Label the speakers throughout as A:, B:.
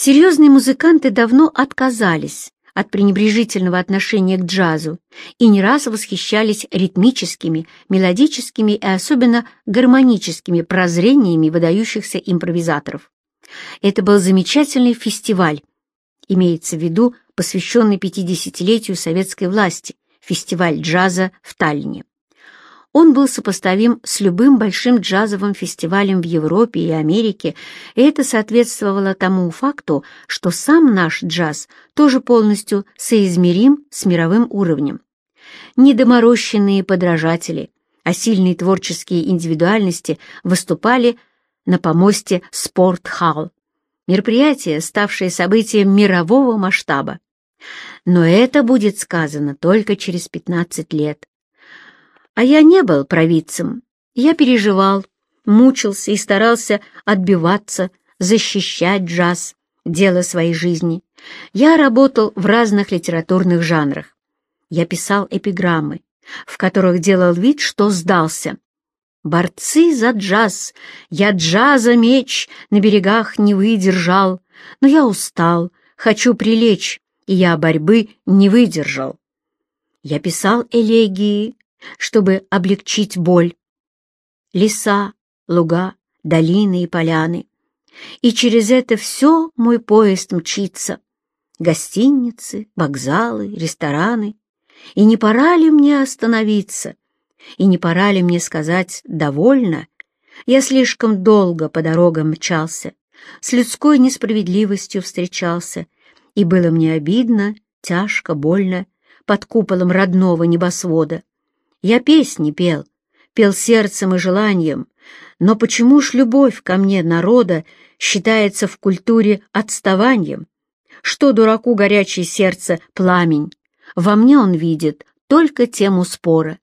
A: Серьезные музыканты давно отказались от пренебрежительного отношения к джазу и не раз восхищались ритмическими, мелодическими и особенно гармоническими прозрениями выдающихся импровизаторов. Это был замечательный фестиваль, имеется в виду посвященный 50-летию советской власти, фестиваль джаза в Таллине. Он был сопоставим с любым большим джазовым фестивалем в Европе и Америке, и это соответствовало тому факту, что сам наш джаз тоже полностью соизмерим с мировым уровнем. Недоморощенные подражатели, а сильные творческие индивидуальности выступали на помосте «Спортхалл», мероприятие, ставшее событием мирового масштаба. Но это будет сказано только через 15 лет. А я не был провидцем. Я переживал, мучился и старался отбиваться, защищать джаз, дело своей жизни. Я работал в разных литературных жанрах. Я писал эпиграммы, в которых делал вид, что сдался. Борцы за джаз, я джаза меч на берегах не выдержал, но я устал, хочу прилечь, и я борьбы не выдержал. Я писал элегии, чтобы облегчить боль. Леса, луга, долины и поляны. И через это все мой поезд мчится. Гостиницы, вокзалы, рестораны. И не пора ли мне остановиться? И не пора ли мне сказать «довольно»? Я слишком долго по дорогам мчался, с людской несправедливостью встречался, и было мне обидно, тяжко, больно, под куполом родного небосвода. Я песни пел, пел сердцем и желанием, но почему ж любовь ко мне народа считается в культуре отставанием? Что дураку горячее сердце пламень? Во мне он видит только тему спора.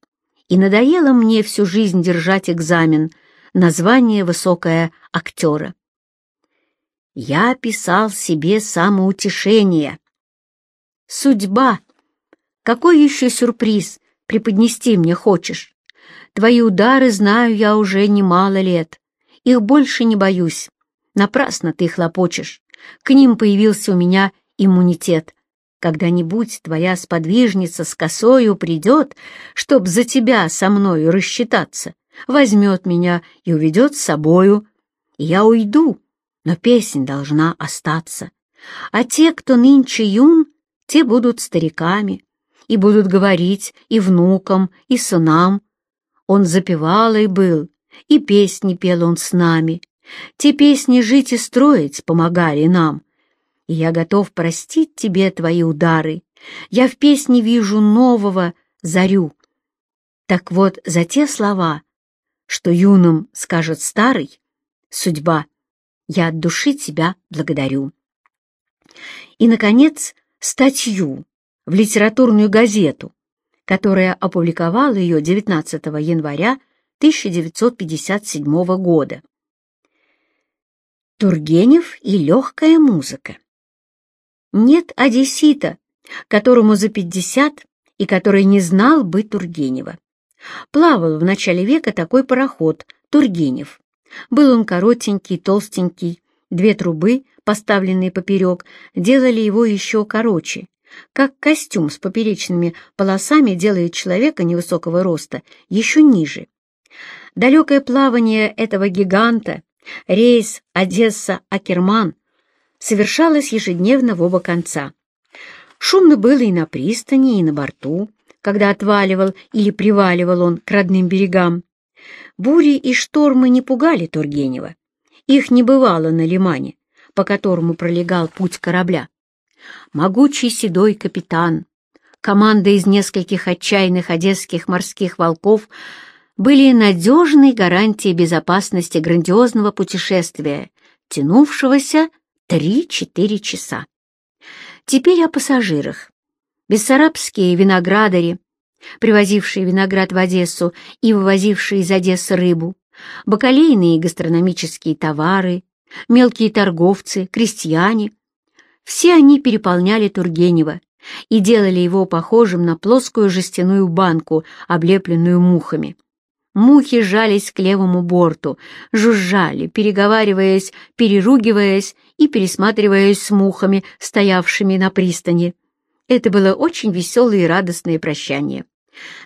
A: И надоело мне всю жизнь держать экзамен, название высокое актера. Я писал себе самоутешение. Судьба! Какой еще сюрприз преподнести мне хочешь. Твои удары знаю я уже немало лет. Их больше не боюсь. Напрасно ты хлопочешь. К ним появился у меня иммунитет. Когда-нибудь твоя сподвижница с косою придет, чтоб за тебя со мною рассчитаться, возьмет меня и уведет с собою. Я уйду, но песнь должна остаться. А те, кто нынче юн, те будут стариками, и будут говорить и внукам, и сынам. Он запевалой был, и песни пел он с нами. Те песни жить и строить помогали нам. И я готов простить тебе твои удары. Я в песне вижу нового зарю. Так вот, за те слова, что юным скажет старый, судьба, я от души тебя благодарю. И, наконец, статью, в литературную газету, которая опубликовала ее 19 января 1957 года. Тургенев и легкая музыка. Нет одессита, которому за 50 и который не знал бы Тургенева. Плавал в начале века такой пароход «Тургенев». Был он коротенький, толстенький, две трубы, поставленные поперек, делали его еще короче, как костюм с поперечными полосами делает человека невысокого роста еще ниже. Далекое плавание этого гиганта, рейс Одесса-Акерман, совершалось ежедневно в оба конца. Шумно было и на пристани, и на борту, когда отваливал или приваливал он к родным берегам. Бури и штормы не пугали Тургенева. Их не бывало на лимане, по которому пролегал путь корабля могучий седой капитан, команда из нескольких отчаянных одесских морских волков были надежной гарантией безопасности грандиозного путешествия, тянувшегося 3-4 часа. Теперь о пассажирах. Бессарабские виноградари, привозившие виноград в Одессу и вывозившие из Одессы рыбу, бакалейные гастрономические товары, мелкие торговцы, крестьяне — все они переполняли Тургенева и делали его похожим на плоскую жестяную банку, облепленную мухами. Мухи жались к левому борту, жужжали, переговариваясь, переругиваясь и пересматриваясь с мухами, стоявшими на пристани. Это было очень веселое и радостное прощание.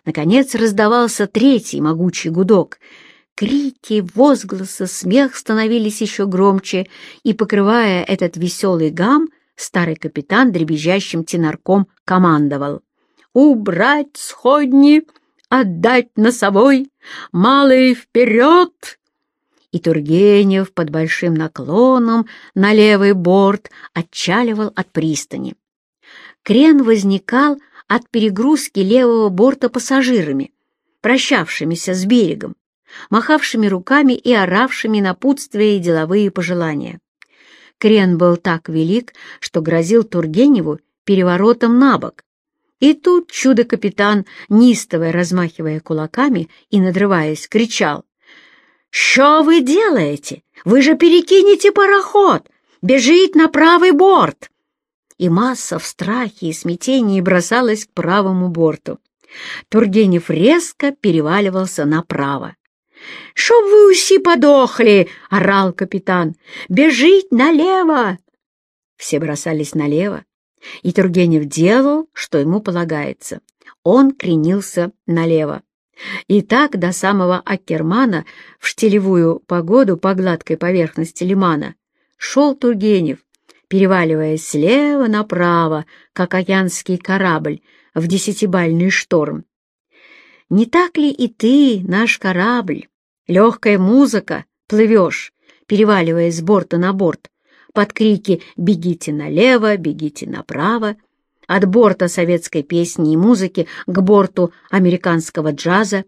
A: Наконец раздавался третий могучий гудок. Крики, возгласы, смех становились еще громче, и, покрывая этот веселый гам, старый капитан дребезжащим тенарком командовал. «Убрать сходни! Отдать носовой! Малый вперед!» И Тургенев под большим наклоном на левый борт отчаливал от пристани. Крен возникал от перегрузки левого борта пассажирами, прощавшимися с берегом, махавшими руками и оравшими напутствия и деловые пожелания. Крен был так велик, что грозил Тургеневу переворотом на бок. И тут чудо-капитан, неистово размахивая кулаками и надрываясь, кричал. «Что вы делаете? Вы же перекинете пароход! Бежит на правый борт!» И масса в страхе и смятении бросалась к правому борту. Тургенев резко переваливался направо. «Чтоб вы уси подохли!» — орал капитан. «Бежить налево!» Все бросались налево, и Тургенев делал, что ему полагается. Он кренился налево. И так до самого Аккермана в штилевую погоду по гладкой поверхности лимана шел Тургенев, переваливаясь слева направо, как океанский корабль в десятибальный шторм. Не так ли и ты, наш корабль, легкая музыка, плывешь, переваливаясь с борта на борт, под крики «бегите налево, бегите направо», от борта советской песни и музыки к борту американского джаза.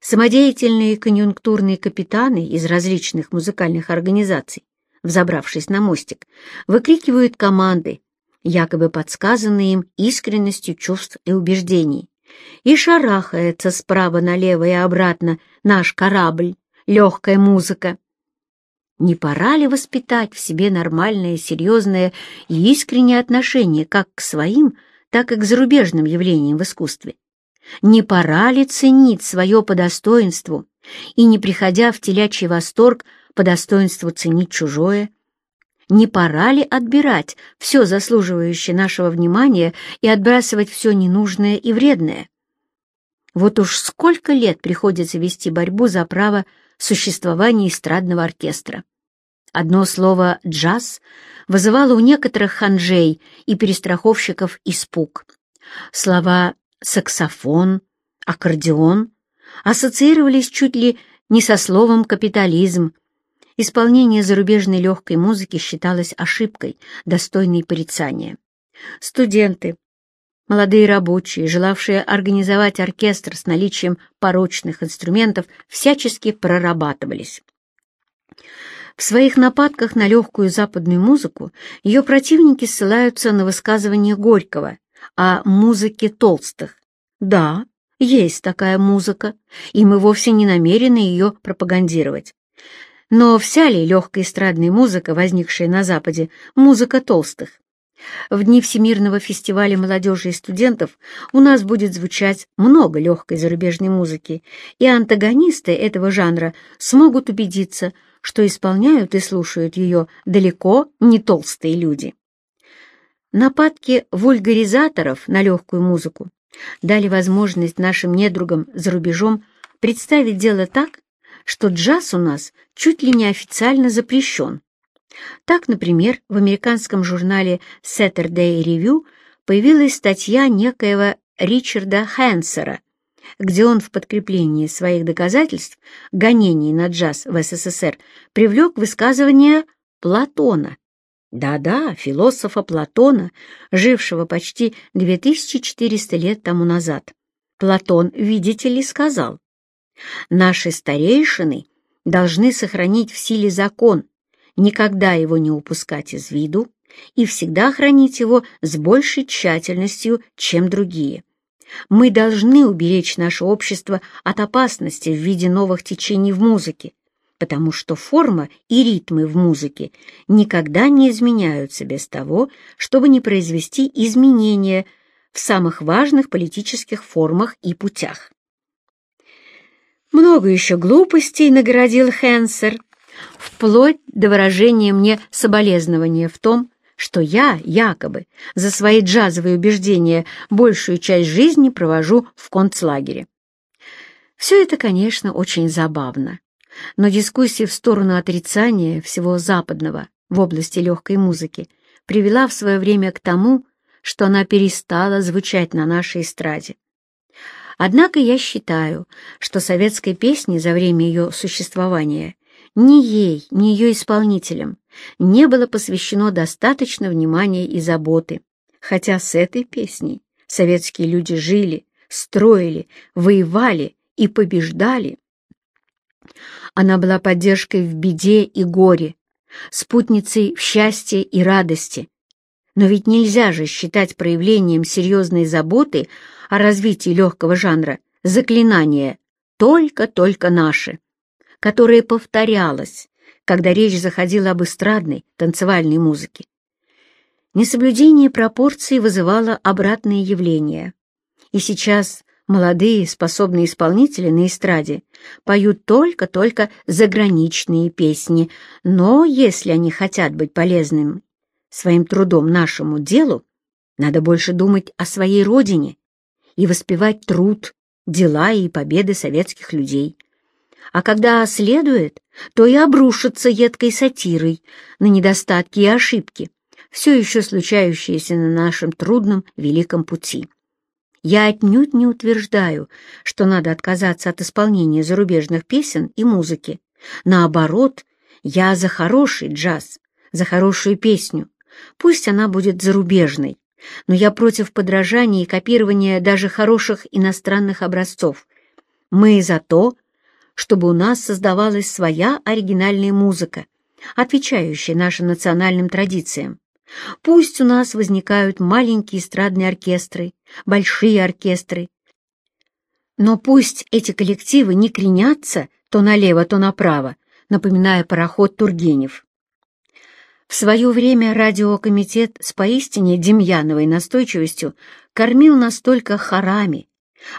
A: Самодеятельные конъюнктурные капитаны из различных музыкальных организаций, взобравшись на мостик, выкрикивают команды, якобы подсказанные им искренностью чувств и убеждений и шарахается справа налево и обратно наш корабль, легкая музыка. Не пора ли воспитать в себе нормальное, серьезное и искреннее отношение как к своим, так и к зарубежным явлениям в искусстве? Не пора ли ценить свое по достоинству и, не приходя в телячий восторг, по достоинству ценить чужое? Не пора ли отбирать все заслуживающее нашего внимания и отбрасывать все ненужное и вредное? Вот уж сколько лет приходится вести борьбу за право существования эстрадного оркестра. Одно слово «джаз» вызывало у некоторых ханжей и перестраховщиков испуг. Слова «саксофон», «аккордеон» ассоциировались чуть ли не со словом «капитализм», Исполнение зарубежной легкой музыки считалось ошибкой, достойной порицания. Студенты, молодые рабочие, желавшие организовать оркестр с наличием порочных инструментов, всячески прорабатывались. В своих нападках на легкую западную музыку ее противники ссылаются на высказывание Горького о музыке толстых. Да, есть такая музыка, и мы вовсе не намерены ее пропагандировать. Но вся ли легкая эстрадная музыка, возникшая на Западе, музыка толстых? В дни Всемирного фестиваля молодежи и студентов у нас будет звучать много легкой зарубежной музыки, и антагонисты этого жанра смогут убедиться, что исполняют и слушают ее далеко не толстые люди. Нападки вульгаризаторов на легкую музыку дали возможность нашим недругам за рубежом представить дело так, что джаз у нас чуть ли не официально запрещен. Так, например, в американском журнале Saturday Review появилась статья некоего Ричарда Хэнсера, где он в подкреплении своих доказательств гонений на джаз в СССР привлек высказывание Платона. Да-да, философа Платона, жившего почти 2400 лет тому назад. Платон, видите ли, сказал, Наши старейшины должны сохранить в силе закон, никогда его не упускать из виду и всегда хранить его с большей тщательностью, чем другие. Мы должны уберечь наше общество от опасности в виде новых течений в музыке, потому что форма и ритмы в музыке никогда не изменяются без того, чтобы не произвести изменения в самых важных политических формах и путях. Много еще глупостей наградил Хенсер, вплоть до выражения мне соболезнования в том, что я, якобы, за свои джазовые убеждения большую часть жизни провожу в концлагере. Все это, конечно, очень забавно, но дискуссия в сторону отрицания всего западного в области легкой музыки привела в свое время к тому, что она перестала звучать на нашей эстраде. Однако я считаю, что советской песне за время ее существования ни ей, ни ее исполнителям не было посвящено достаточно внимания и заботы, хотя с этой песней советские люди жили, строили, воевали и побеждали. Она была поддержкой в беде и горе, спутницей в счастье и радости. Но ведь нельзя же считать проявлением серьезной заботы о развитии легкого жанра заклинание «только-только наше», которое повторялось, когда речь заходила об эстрадной танцевальной музыке. Несоблюдение пропорций вызывало обратные явления. И сейчас молодые, способные исполнители на эстраде поют только-только заграничные песни, но если они хотят быть полезным своим трудом нашему делу, надо больше думать о своей родине и воспевать труд, дела и победы советских людей. А когда следует, то и обрушится едкой сатирой на недостатки и ошибки, все еще случающиеся на нашем трудном великом пути. Я отнюдь не утверждаю, что надо отказаться от исполнения зарубежных песен и музыки. Наоборот, я за хороший джаз, за хорошую песню. Пусть она будет зарубежной, но я против подражания и копирования даже хороших иностранных образцов. Мы за то, чтобы у нас создавалась своя оригинальная музыка, отвечающая нашим национальным традициям. Пусть у нас возникают маленькие эстрадные оркестры, большие оркестры, но пусть эти коллективы не кренятся то налево, то направо, напоминая пароход Тургенев. В свое время радиокомитет с поистине демьяновой настойчивостью кормил настолько хорами,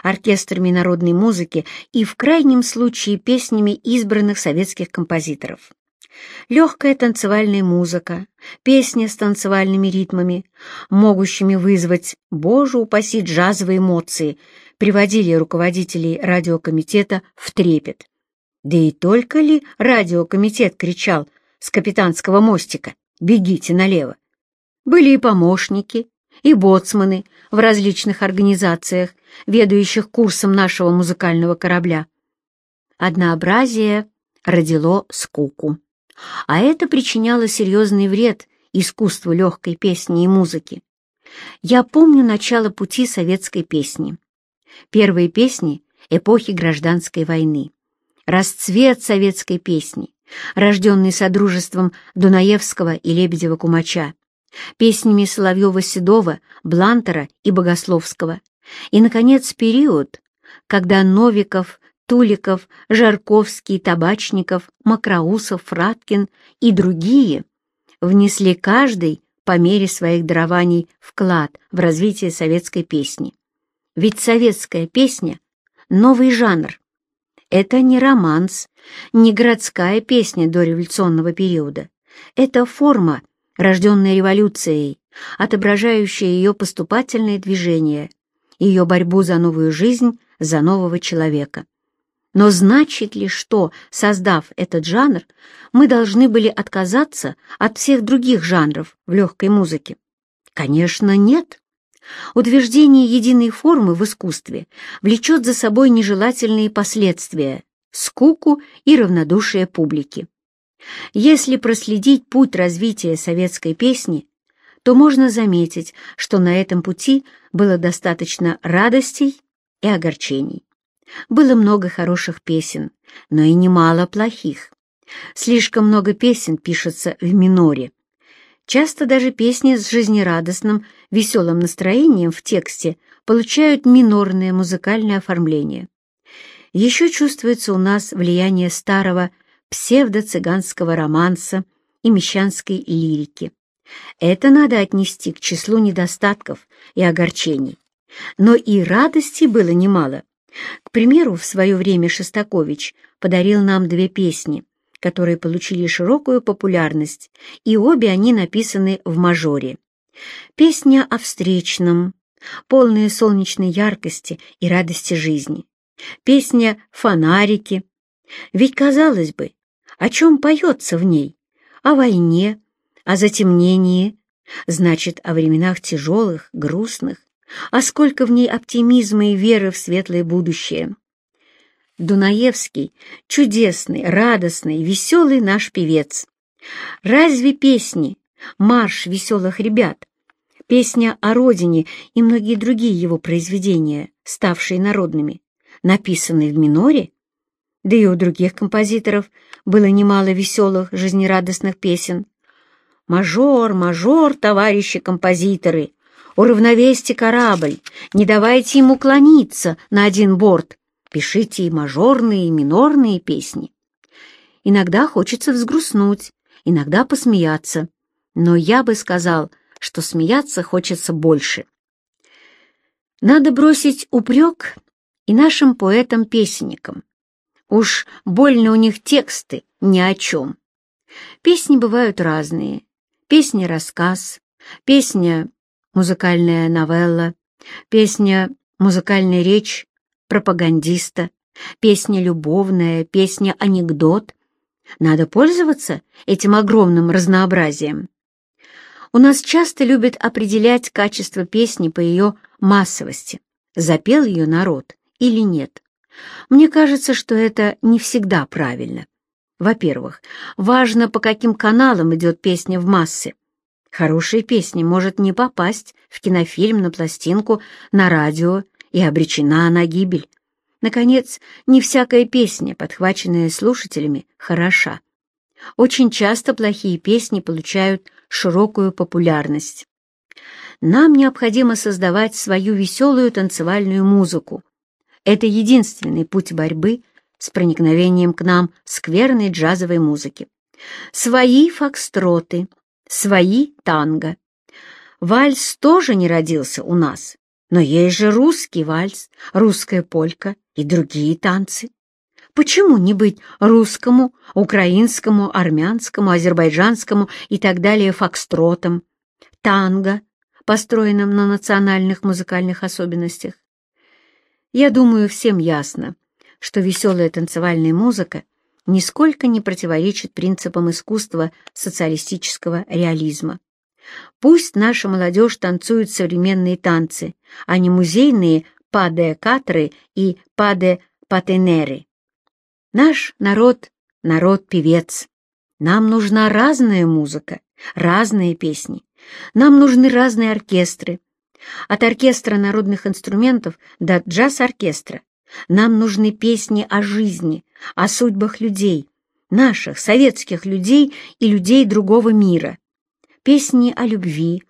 A: оркестрами народной музыки и, в крайнем случае, песнями избранных советских композиторов. Легкая танцевальная музыка, песни с танцевальными ритмами, могущими вызвать, боже упаси, джазовые эмоции, приводили руководителей радиокомитета в трепет. Да и только ли радиокомитет кричал с капитанского мостика? Бегите налево. Были и помощники, и боцманы в различных организациях, ведающих курсом нашего музыкального корабля. Однообразие родило скуку, а это причиняло серьезный вред искусству легкой песни и музыки. Я помню начало пути советской песни. Первые песни эпохи гражданской войны. Расцвет советской песни, рожденный Содружеством Дунаевского и Лебедева-Кумача, песнями Соловьева-Седова, Блантера и Богословского, и, наконец, период, когда Новиков, Туликов, Жарковский, Табачников, Макроусов, Фраткин и другие внесли каждый по мере своих дарований вклад в развитие советской песни. Ведь советская песня — новый жанр, это не романс, не городская песня дореволюционного периода. Это форма, рожденная революцией, отображающая ее поступательное движение, ее борьбу за новую жизнь, за нового человека. Но значит ли, что, создав этот жанр, мы должны были отказаться от всех других жанров в легкой музыке? Конечно, нет. Утверждение единой формы в искусстве влечет за собой нежелательные последствия, скуку и равнодушие публики. Если проследить путь развития советской песни, то можно заметить, что на этом пути было достаточно радостей и огорчений. Было много хороших песен, но и немало плохих. Слишком много песен пишется в миноре, Часто даже песни с жизнерадостным, веселым настроением в тексте получают минорное музыкальное оформление. Еще чувствуется у нас влияние старого псевдо-цыганского романса и мещанской лирики. Это надо отнести к числу недостатков и огорчений. Но и радости было немало, К примеру, в свое время Шостакович подарил нам две песни, которые получили широкую популярность, и обе они написаны в мажоре. Песня о встречном, полная солнечной яркости и радости жизни. Песня «Фонарики». Ведь, казалось бы, о чем поется в ней? О войне, о затемнении, значит, о временах тяжелых, грустных, а сколько в ней оптимизма и веры в светлое будущее. Дунаевский — чудесный, радостный, веселый наш певец. Разве песни, марш веселых ребят, песня о родине и многие другие его произведения, ставшие народными, написаны в миноре? Да и у других композиторов было немало веселых, жизнерадостных песен. «Мажор, мажор, товарищи композиторы! Уравновесьте корабль, не давайте ему клониться на один борт, пишите и мажорные, и минорные песни». Иногда хочется взгрустнуть, иногда посмеяться, но я бы сказал, что смеяться хочется больше. Надо бросить упрек и нашим поэтам-песенникам. Уж больно у них тексты ни о чем. Песни бывают разные. Песня-рассказ, песня музыкальная новелла, песня музыкальная речь пропагандиста, песня любовная, песня анекдот. Надо пользоваться этим огромным разнообразием. У нас часто любят определять качество песни по ее массовости. Запел ее народ или нет. Мне кажется, что это не всегда правильно. Во-первых, важно, по каким каналам идет песня в массы. Хорошая песня может не попасть в кинофильм, на пластинку, на радио и обречена на гибель. Наконец, не всякая песня, подхваченная слушателями, хороша. Очень часто плохие песни получают широкую популярность. Нам необходимо создавать свою веселую танцевальную музыку, это единственный путь борьбы с проникновением к нам скверной джазовой музыки. Свои фокстроты, свои танго. Вальс тоже не родился у нас, но есть же русский вальс, русская полька и другие танцы. Почему не быть русскому, украинскому, армянскому, азербайджанскому и так далее фокстротом, танго, построенным на национальных музыкальных особенностях? Я думаю, всем ясно, что веселая танцевальная музыка нисколько не противоречит принципам искусства социалистического реализма. Пусть наша молодежь танцует современные танцы, а не музейные паде-катры и паде-патенеры. Наш народ — народ-певец. Нам нужна разная музыка, разные песни. Нам нужны разные оркестры, от оркестра народных инструментов до джаз-оркестра. Нам нужны песни о жизни, о судьбах людей, наших, советских людей и людей другого мира. Песни о любви,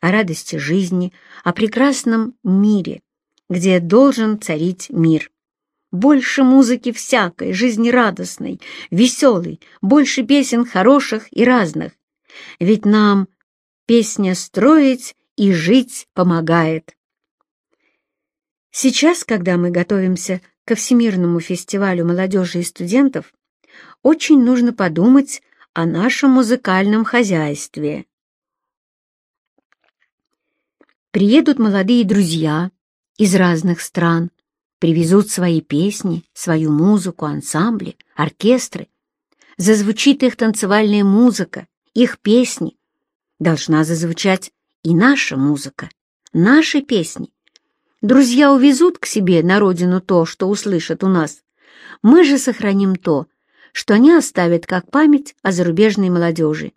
A: о радости жизни, о прекрасном мире, где должен царить мир. Больше музыки всякой, жизнерадостной, веселой, больше песен хороших и разных. Ведь нам песня строить и жить помогает. Сейчас, когда мы готовимся ко Всемирному фестивалю молодежи и студентов, очень нужно подумать о нашем музыкальном хозяйстве. Приедут молодые друзья из разных стран, привезут свои песни, свою музыку, ансамбли, оркестры. Зазвучит их танцевальная музыка, их песни. Должна зазвучать и наша музыка, наши песни. Друзья увезут к себе на родину то, что услышат у нас. Мы же сохраним то, что они оставят как память о зарубежной молодежи.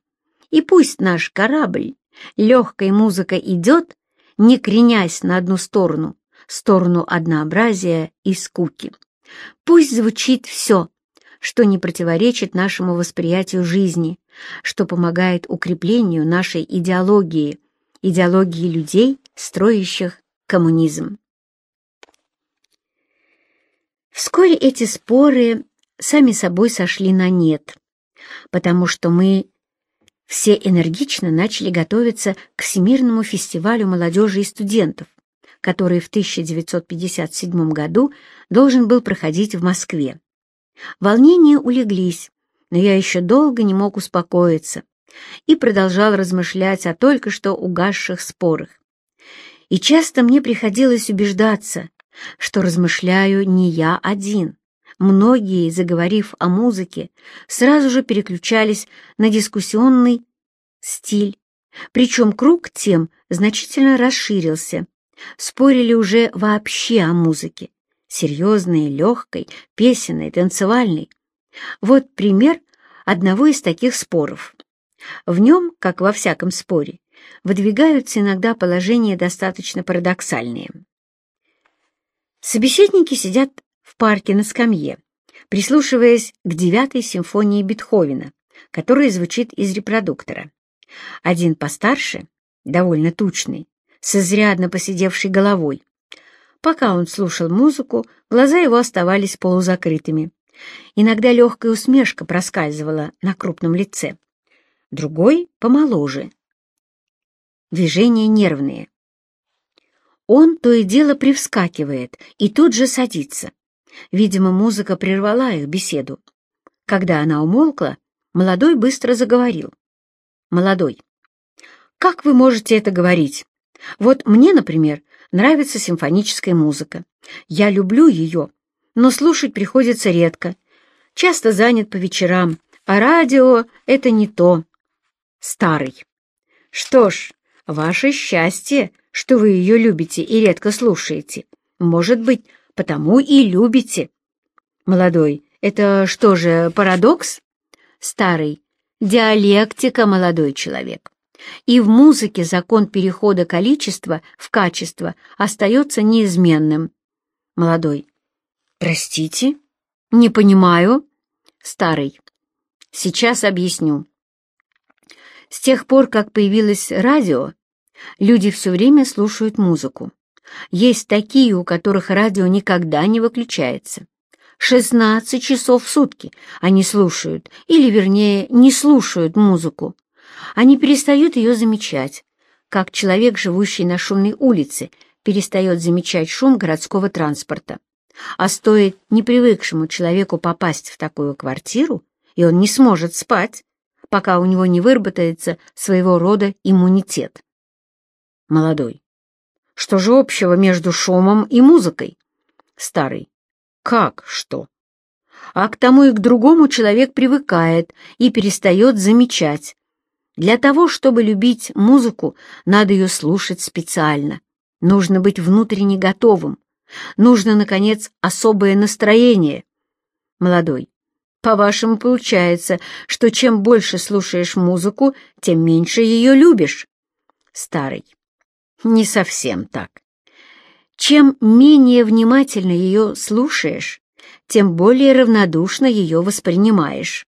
A: И пусть наш корабль легкой музыкой идет, не кренясь на одну сторону, сторону однообразия и скуки. Пусть звучит все, что не противоречит нашему восприятию жизни, что помогает укреплению нашей идеологии, идеологии людей, строящих коммунизм. Вскоре эти споры сами собой сошли на нет, потому что мы все энергично начали готовиться к Всемирному фестивалю молодежи и студентов, который в 1957 году должен был проходить в Москве. Волнения улеглись, но я еще долго не мог успокоиться и продолжал размышлять о только что угасших спорах. И часто мне приходилось убеждаться, что размышляю не я один. Многие, заговорив о музыке, сразу же переключались на дискуссионный стиль, причем круг тем значительно расширился. Спорили уже вообще о музыке, серьезной, легкой, песенной, танцевальной. Вот пример одного из таких споров. В нем, как во всяком споре, выдвигаются иногда положения достаточно парадоксальные. Собеседники сидят в парке на скамье, прислушиваясь к девятой симфонии Бетховена, которая звучит из репродуктора. Один постарше, довольно тучный, с изрядно посидевшей головой. Пока он слушал музыку, глаза его оставались полузакрытыми. Иногда легкая усмешка проскальзывала на крупном лице. Другой помоложе. Движения нервные. Он то и дело привскакивает и тут же садится. Видимо, музыка прервала их беседу. Когда она умолкла, молодой быстро заговорил. Молодой. «Как вы можете это говорить? Вот мне, например, нравится симфоническая музыка. Я люблю ее, но слушать приходится редко. Часто занят по вечерам, а радио — это не то. Старый. Что ж, ваше счастье, что вы ее любите и редко слушаете. Может быть, потому и любите. Молодой. Это что же, парадокс? Старый. Диалектика, молодой человек. И в музыке закон перехода количества в качество остается неизменным. Молодой. Простите? Не понимаю. Старый. Сейчас объясню. С тех пор, как появилось радио, люди все время слушают музыку. Есть такие, у которых радио никогда не выключается. 16 часов в сутки они слушают, или, вернее, не слушают музыку. Они перестают ее замечать, как человек, живущий на шумной улице, перестает замечать шум городского транспорта. А стоит непривыкшему человеку попасть в такую квартиру, и он не сможет спать, пока у него не выработается своего рода иммунитет. Молодой. Что же общего между шумом и музыкой? Старый. Как что? А к тому и к другому человек привыкает и перестает замечать. Для того, чтобы любить музыку, надо ее слушать специально. Нужно быть внутренне готовым. Нужно, наконец, особое настроение. Молодой. По-вашему, получается, что чем больше слушаешь музыку, тем меньше ее любишь. Старый. Не совсем так. Чем менее внимательно ее слушаешь, тем более равнодушно ее воспринимаешь.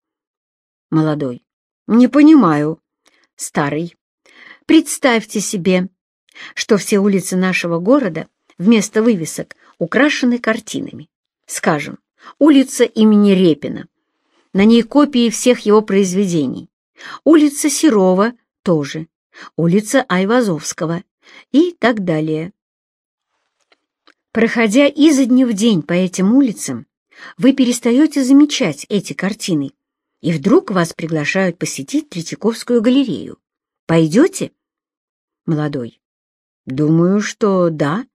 A: Молодой. Не понимаю. Старый. Представьте себе, что все улицы нашего города вместо вывесок украшены картинами. Скажем, улица имени Репина. На ней копии всех его произведений. Улица Серова тоже. Улица Айвазовского и так далее. Проходя изо дня в день по этим улицам, вы перестаете замечать эти картины, и вдруг вас приглашают посетить Третьяковскую галерею. Пойдете? Молодой. Думаю, что да,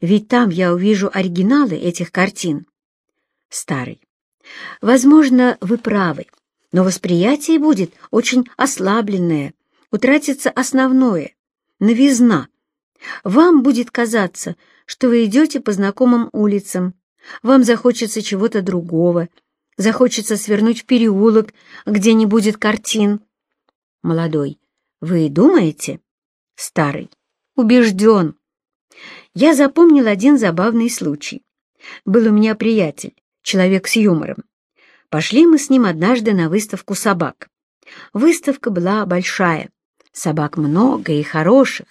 A: ведь там я увижу оригиналы этих картин. Старый. Возможно, вы правы, но восприятие будет очень ослабленное, утратится основное, новизна. Вам будет казаться, что вы идете по знакомым улицам, вам захочется чего-то другого, захочется свернуть в переулок, где не будет картин. Молодой. Вы думаете? Старый. Убежден. Я запомнил один забавный случай. Был у меня приятель, человек с юмором. Пошли мы с ним однажды на выставку собак. Выставка была большая, Собак много и хороших.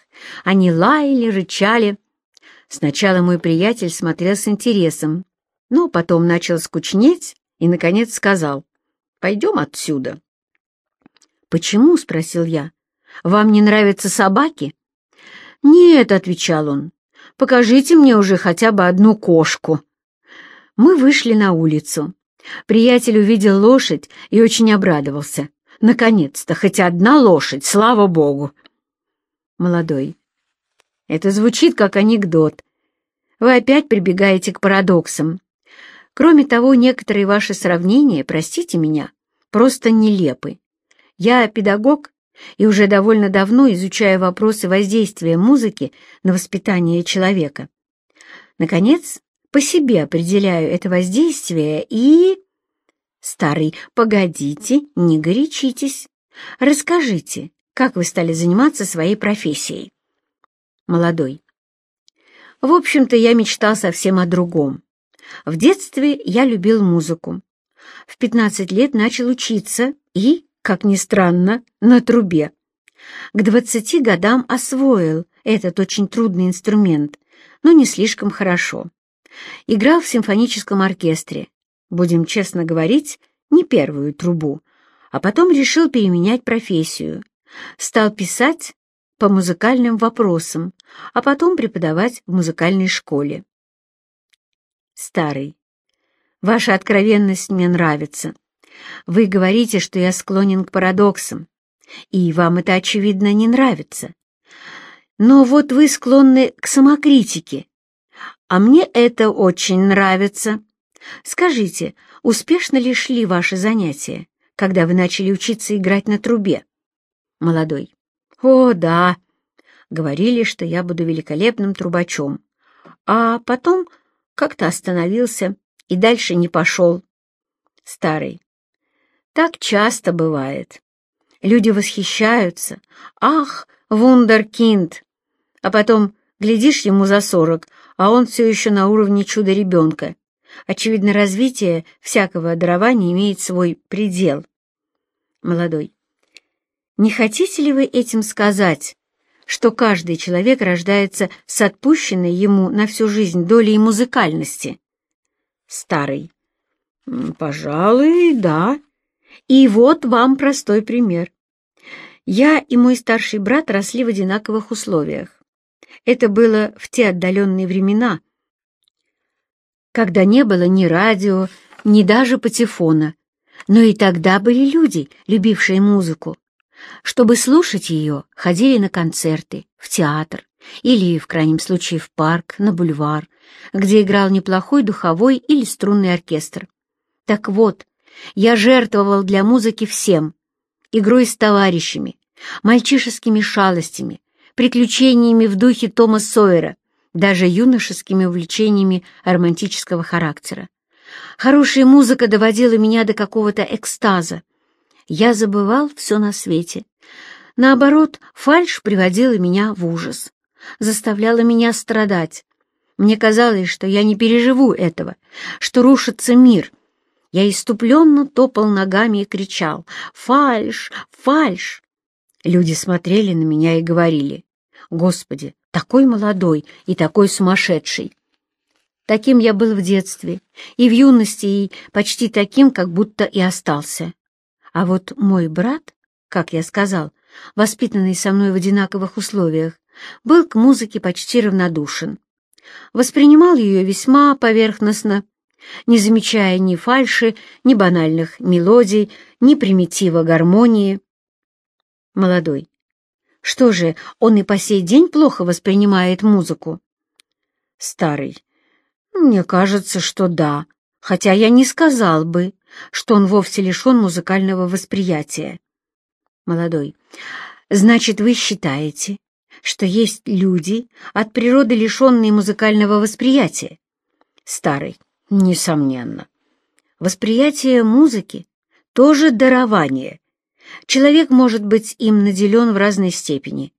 A: Они лаяли, рычали. Сначала мой приятель смотрел с интересом, но потом начал скучнеть и, наконец, сказал, «Пойдем отсюда». «Почему?» — спросил я. «Вам не нравятся собаки?» «Нет», — отвечал он, покажите мне уже хотя бы одну кошку». Мы вышли на улицу. Приятель увидел лошадь и очень обрадовался. Наконец-то, хоть одна лошадь, слава богу. Молодой. Это звучит как анекдот. Вы опять прибегаете к парадоксам. Кроме того, некоторые ваши сравнения, простите меня, просто нелепы. Я педагог и уже довольно давно изучаю вопросы воздействия музыки на воспитание человека. Наконец, по себе определяю это воздействие и... Старый, погодите, не горячитесь. Расскажите, как вы стали заниматься своей профессией? Молодой. В общем-то, я мечтал совсем о другом. В детстве я любил музыку. В 15 лет начал учиться и, как ни странно, на трубе. К 20 годам освоил этот очень трудный инструмент, но не слишком хорошо. Играл в симфоническом оркестре, будем честно говорить, не первую трубу, а потом решил переменять профессию. Стал писать по музыкальным вопросам, а потом преподавать в музыкальной школе. Старый. Ваша откровенность мне нравится. Вы говорите, что я склонен к парадоксам, и вам это, очевидно, не нравится. Но вот вы склонны к самокритике, а мне это очень нравится. Скажите, успешно ли шли ваши занятия, когда вы начали учиться играть на трубе? Молодой. О, да. Говорили, что я буду великолепным трубачом. А потом как-то остановился и дальше не пошел. Старый. Так часто бывает. Люди восхищаются. Ах, вундеркинд! А потом, глядишь ему за сорок, а он все еще на уровне чуда-ребенка. Очевидно, развитие всякого дарования имеет свой предел. Молодой. Не хотите ли вы этим сказать, что каждый человек рождается с отпущенной ему на всю жизнь долей музыкальности? Старый. Пожалуй, да. И вот вам простой пример. Я и мой старший брат росли в одинаковых условиях. Это было в те отдаленные времена, когда не было ни радио, ни даже патефона. Но и тогда были люди, любившие музыку. Чтобы слушать ее, ходили на концерты, в театр или, в крайнем случае, в парк, на бульвар, где играл неплохой духовой или струнный оркестр. Так вот, я жертвовал для музыки всем — игрой с товарищами, мальчишескими шалостями, приключениями в духе Тома Сойера, даже юношескими увлечениями романтического характера. Хорошая музыка доводила меня до какого-то экстаза. Я забывал все на свете. Наоборот, фальшь приводила меня в ужас, заставляла меня страдать. Мне казалось, что я не переживу этого, что рушится мир. Я иступленно топал ногами и кричал «Фальшь! Фальшь!» Люди смотрели на меня и говорили «Господи, такой молодой и такой сумасшедший. Таким я был в детстве, и в юности, и почти таким, как будто и остался. А вот мой брат, как я сказал, воспитанный со мной в одинаковых условиях, был к музыке почти равнодушен. Воспринимал ее весьма поверхностно, не замечая ни фальши, ни банальных мелодий, ни примитива гармонии. Молодой. Что же, он и по сей день плохо воспринимает музыку? Старый. Мне кажется, что да, хотя я не сказал бы, что он вовсе лишен музыкального восприятия. Молодой. Значит, вы считаете, что есть люди, от природы лишенные музыкального восприятия? Старый. Несомненно. Восприятие музыки — тоже дарование, Человек может быть им наделен в разной степени,